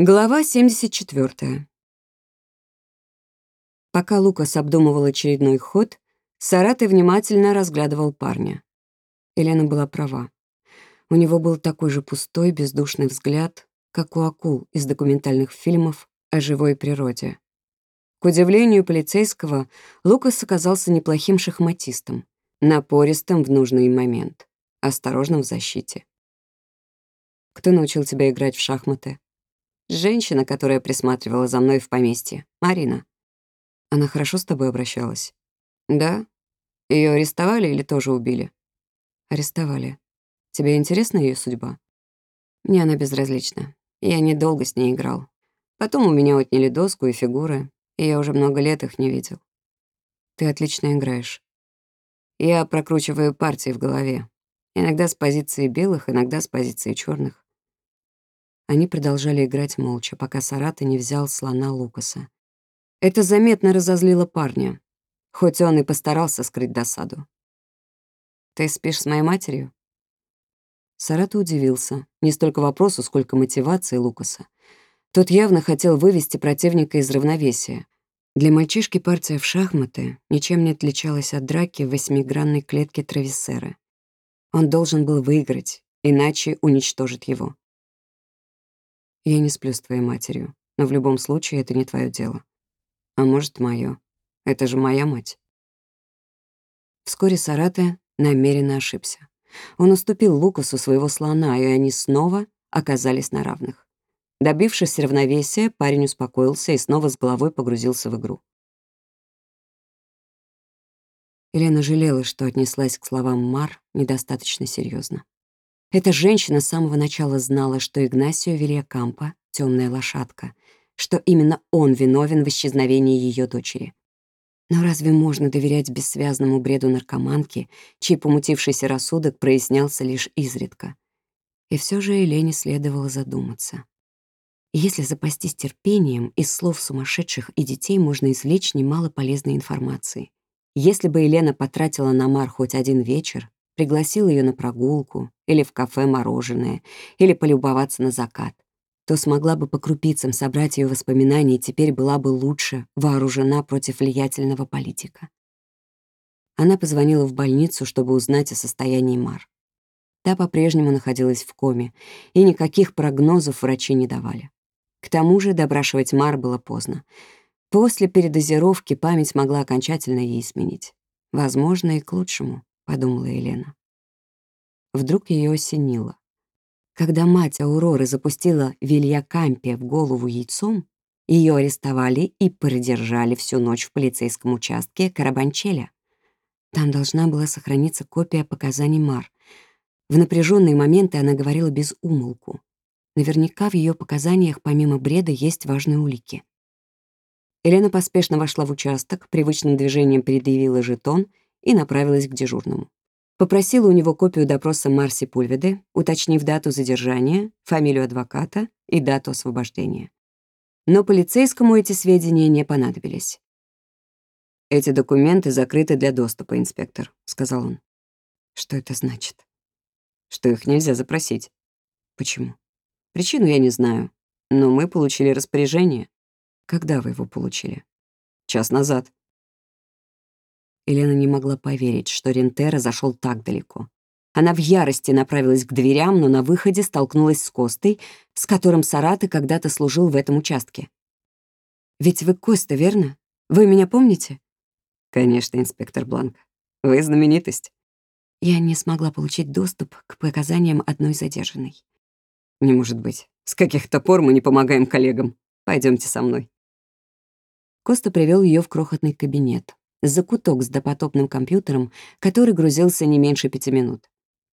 Глава 74. Пока Лукас обдумывал очередной ход, Сараты внимательно разглядывал парня. Елена была права. У него был такой же пустой, бездушный взгляд, как у акул из документальных фильмов о живой природе. К удивлению полицейского, Лукас оказался неплохим шахматистом, напористым в нужный момент, осторожным в защите. «Кто научил тебя играть в шахматы?» Женщина, которая присматривала за мной в поместье. Марина. Она хорошо с тобой обращалась? Да. Ее арестовали или тоже убили? Арестовали. Тебе интересна ее судьба? Мне она безразлична. Я недолго с ней играл. Потом у меня отняли доску и фигуры, и я уже много лет их не видел. Ты отлично играешь. Я прокручиваю партии в голове. Иногда с позиции белых, иногда с позиции черных. Они продолжали играть молча, пока Сарата не взял слона Лукаса. Это заметно разозлило парня, хоть он и постарался скрыть досаду. «Ты спишь с моей матерью?» Сарата удивился. Не столько вопросу, сколько мотивации Лукаса. Тот явно хотел вывести противника из равновесия. Для мальчишки партия в шахматы ничем не отличалась от драки в восьмигранной клетке Трависсера. Он должен был выиграть, иначе уничтожит его. Я не сплю с твоей матерью, но в любом случае это не твое дело. А может, мое. Это же моя мать. Вскоре Сарате намеренно ошибся. Он уступил Лукасу своего слона, и они снова оказались на равных. Добившись равновесия, парень успокоился и снова с головой погрузился в игру. Елена жалела, что отнеслась к словам Мар недостаточно серьезно. Эта женщина с самого начала знала, что Игнасио Вильякампа — темная лошадка, что именно он виновен в исчезновении ее дочери. Но разве можно доверять бессвязному бреду наркоманки, чей помутившийся рассудок прояснялся лишь изредка? И все же Елене следовало задуматься. Если запастись терпением, из слов сумасшедших и детей можно извлечь немало полезной информации. Если бы Елена потратила на Мар хоть один вечер, пригласил ее на прогулку или в кафе мороженое, или полюбоваться на закат, то смогла бы по крупицам собрать ее воспоминания и теперь была бы лучше вооружена против влиятельного политика. Она позвонила в больницу, чтобы узнать о состоянии Мар. Та по-прежнему находилась в коме, и никаких прогнозов врачи не давали. К тому же допрашивать Мар было поздно. После передозировки память могла окончательно ей сменить. Возможно, и к лучшему подумала Елена. Вдруг ее осенило. Когда мать Ауроры запустила Вилья Кампе в голову яйцом, ее арестовали и продержали всю ночь в полицейском участке Карабанчеля. Там должна была сохраниться копия показаний Мар. В напряженные моменты она говорила без умолку. Наверняка в ее показаниях помимо бреда есть важные улики. Елена поспешно вошла в участок, привычным движением предъявила жетон и направилась к дежурному. Попросила у него копию допроса Марси Пульведы, уточнив дату задержания, фамилию адвоката и дату освобождения. Но полицейскому эти сведения не понадобились. «Эти документы закрыты для доступа, инспектор», — сказал он. «Что это значит?» «Что их нельзя запросить». «Почему?» «Причину я не знаю, но мы получили распоряжение». «Когда вы его получили?» «Час назад». Елена не могла поверить, что Рентера зашел так далеко. Она в ярости направилась к дверям, но на выходе столкнулась с Костой, с которым Сараты когда-то служил в этом участке. «Ведь вы Коста, верно? Вы меня помните?» «Конечно, инспектор Бланк. Вы знаменитость». Я не смогла получить доступ к показаниям одной задержанной. «Не может быть. С каких-то пор мы не помогаем коллегам. Пойдемте со мной». Коста привел ее в крохотный кабинет закуток с допотопным компьютером, который грузился не меньше пяти минут.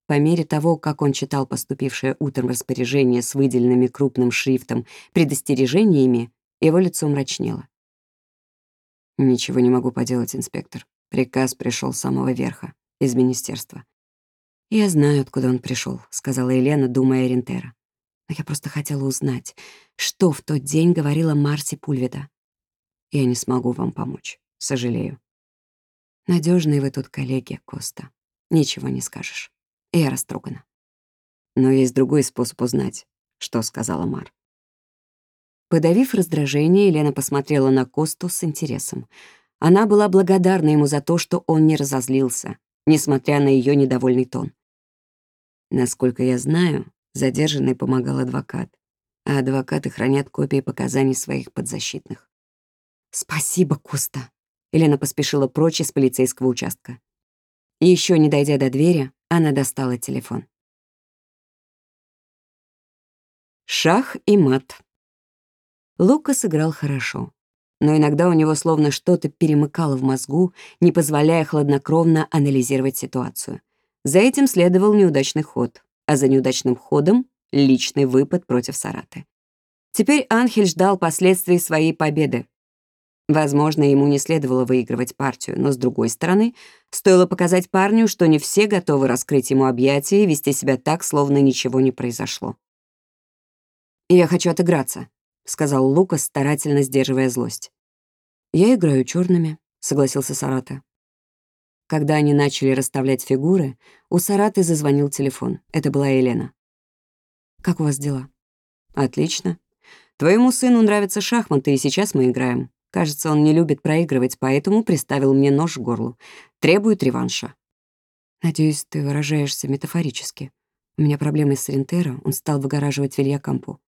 По мере того, как он читал поступившее утром распоряжение с выделенными крупным шрифтом предостережениями, его лицо мрачнело. «Ничего не могу поделать, инспектор. Приказ пришел с самого верха, из министерства». «Я знаю, откуда он пришел, сказала Елена, думая о Рентера. «Но я просто хотела узнать, что в тот день говорила Марси Пульведа. Я не смогу вам помочь, сожалею. Надежные вы тут коллеги, Коста. Ничего не скажешь. Я растрогана. Но есть другой способ узнать, что сказала Мар. Подавив раздражение, Елена посмотрела на Косту с интересом. Она была благодарна ему за то, что он не разозлился, несмотря на ее недовольный тон. Насколько я знаю, задержанной помогал адвокат, а адвокаты хранят копии показаний своих подзащитных. «Спасибо, Коста!» Елена поспешила прочь из полицейского участка. И еще не дойдя до двери, она достала телефон. Шах и мат. Лукас играл хорошо, но иногда у него словно что-то перемыкало в мозгу, не позволяя хладнокровно анализировать ситуацию. За этим следовал неудачный ход, а за неудачным ходом — личный выпад против Сараты. Теперь Анхель ждал последствий своей победы. Возможно, ему не следовало выигрывать партию, но, с другой стороны, стоило показать парню, что не все готовы раскрыть ему объятия и вести себя так, словно ничего не произошло. «Я хочу отыграться», — сказал Лукас, старательно сдерживая злость. «Я играю черными, согласился Сарата. Когда они начали расставлять фигуры, у Сараты зазвонил телефон. Это была Елена. «Как у вас дела?» «Отлично. Твоему сыну нравятся шахматы, и сейчас мы играем. Кажется, он не любит проигрывать, поэтому приставил мне нож к горлу. Требует реванша». «Надеюсь, ты выражаешься метафорически. У меня проблемы с Рентеро, он стал выгораживать Вилья Кампу.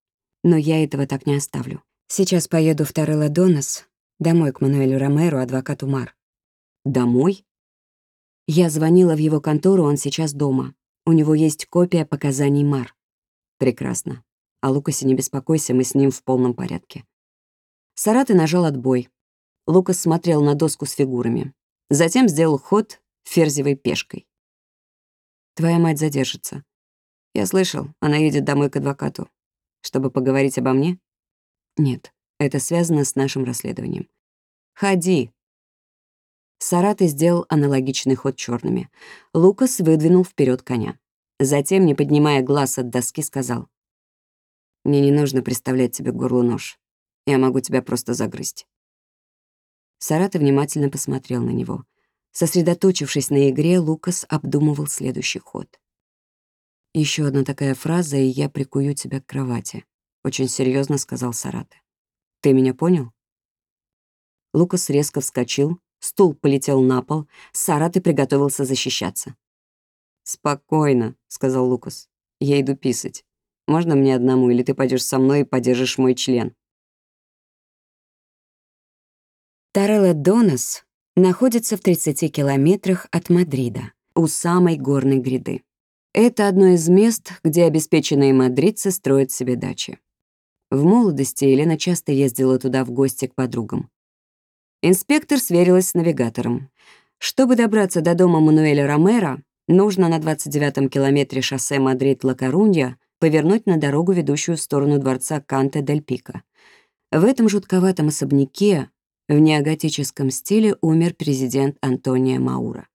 Но я этого так не оставлю. Сейчас поеду в Торелло Донос, домой к Мануэлю Ромеру, адвокату Мар. Домой? Я звонила в его контору, он сейчас дома. У него есть копия показаний Мар. Прекрасно. О Лукасе не беспокойся, мы с ним в полном порядке. Сараты нажал отбой. Лукас смотрел на доску с фигурами. Затем сделал ход ферзевой пешкой. «Твоя мать задержится». «Я слышал, она едет домой к адвокату. Чтобы поговорить обо мне? Нет, это связано с нашим расследованием. Ходи. Сараты сделал аналогичный ход черными. Лукас выдвинул вперед коня. Затем, не поднимая глаз от доски, сказал. «Мне не нужно представлять тебе горло нож. Я могу тебя просто загрызть». Сараты внимательно посмотрел на него. Сосредоточившись на игре, Лукас обдумывал следующий ход. Еще одна такая фраза, и я прикую тебя к кровати», — очень серьезно сказал Сараты. «Ты меня понял?» Лукас резко вскочил, стул полетел на пол, Сараты приготовился защищаться. «Спокойно», — сказал Лукас. «Я иду писать. Можно мне одному, или ты пойдешь со мной и подержишь мой член?» Торрелодонес находится в 30 километрах от Мадрида, у самой горной гряды. Это одно из мест, где обеспеченные мадридцы строят себе дачи. В молодости Елена часто ездила туда в гости к подругам. Инспектор сверилась с навигатором. Чтобы добраться до дома Мануэля Ромера, нужно на 29-м километре шоссе Мадрид-Ла-Корунья повернуть на дорогу, ведущую в сторону дворца Канто-дель-Пико. В этом жутковатом особняке в неоготическом стиле умер президент Антонио Маура.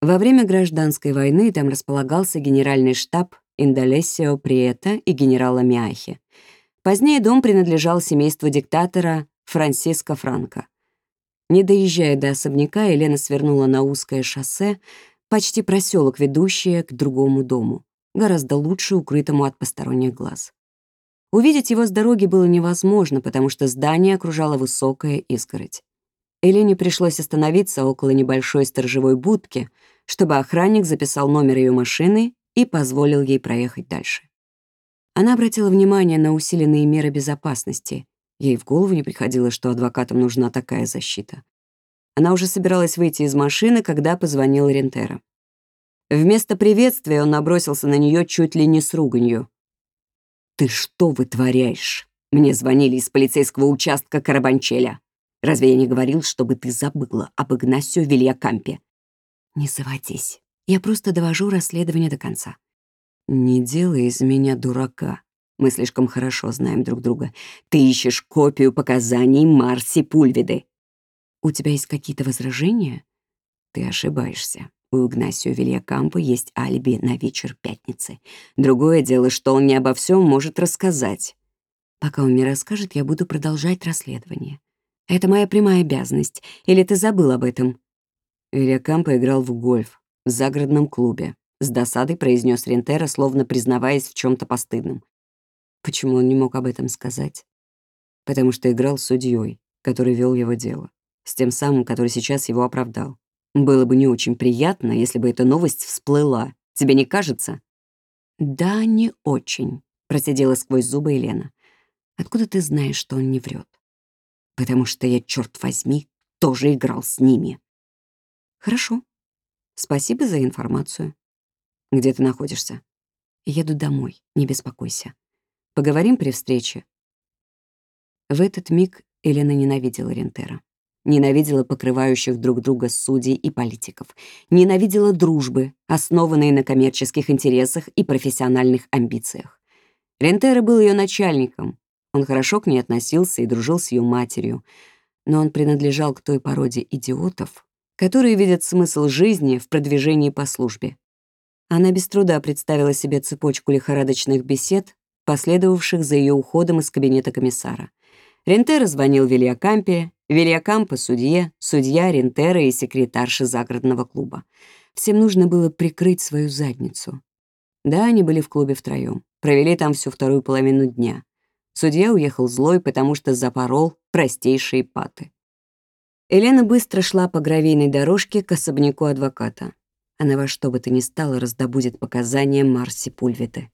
Во время гражданской войны там располагался генеральный штаб Индолесио Приета и генерала Миахи. Позднее дом принадлежал семейству диктатора Франсиско Франко. Не доезжая до особняка, Елена свернула на узкое шоссе, почти проселок, ведущее к другому дому, гораздо лучше укрытому от посторонних глаз. Увидеть его с дороги было невозможно, потому что здание окружала высокая изгородь. Елене пришлось остановиться около небольшой сторожевой будки — чтобы охранник записал номер ее машины и позволил ей проехать дальше. Она обратила внимание на усиленные меры безопасности. Ей в голову не приходило, что адвокатам нужна такая защита. Она уже собиралась выйти из машины, когда позвонил Рентера. Вместо приветствия он набросился на нее чуть ли не с руганью. «Ты что вытворяешь? Мне звонили из полицейского участка Карабанчеля. Разве я не говорил, чтобы ты забыла об Игнасио Вильякампе? «Не заводись. Я просто довожу расследование до конца». «Не делай из меня дурака. Мы слишком хорошо знаем друг друга. Ты ищешь копию показаний Марси Пульвиды. У тебя есть какие-то возражения?» «Ты ошибаешься. У Игнасио Вильякампо есть алиби на вечер пятницы. Другое дело, что он не обо всем может рассказать. Пока он не расскажет, я буду продолжать расследование. Это моя прямая обязанность. Или ты забыл об этом?» Вильякампо играл в гольф в загородном клубе. С досадой произнес Рентера, словно признаваясь в чем то постыдном. Почему он не мог об этом сказать? потому что играл судьей, который вел его дело, с тем самым, который сейчас его оправдал. Было бы не очень приятно, если бы эта новость всплыла. Тебе не кажется? Да, не очень, процедила сквозь зубы Елена. Откуда ты знаешь, что он не врет? Потому что я, черт возьми, тоже играл с ними. Хорошо. Спасибо за информацию. Где ты находишься? Еду домой, не беспокойся. Поговорим при встрече. В этот миг Елена ненавидела Рентера. Ненавидела покрывающих друг друга судей и политиков. Ненавидела дружбы, основанные на коммерческих интересах и профессиональных амбициях. Рентера был ее начальником. Он хорошо к ней относился и дружил с ее матерью. Но он принадлежал к той породе идиотов, которые видят смысл жизни в продвижении по службе. Она без труда представила себе цепочку лихорадочных бесед, последовавших за ее уходом из кабинета комиссара. Рентера звонил Вильякампе, Вильякампе — судье, судья Рентера и секретарша загородного клуба. Всем нужно было прикрыть свою задницу. Да, они были в клубе втроем, провели там всю вторую половину дня. Судья уехал злой, потому что запорол простейшие паты. Елена быстро шла по гравийной дорожке к особняку адвоката. Она во что бы то ни стало раздобудет показания Марси Пульвиты.